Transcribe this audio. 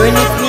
When you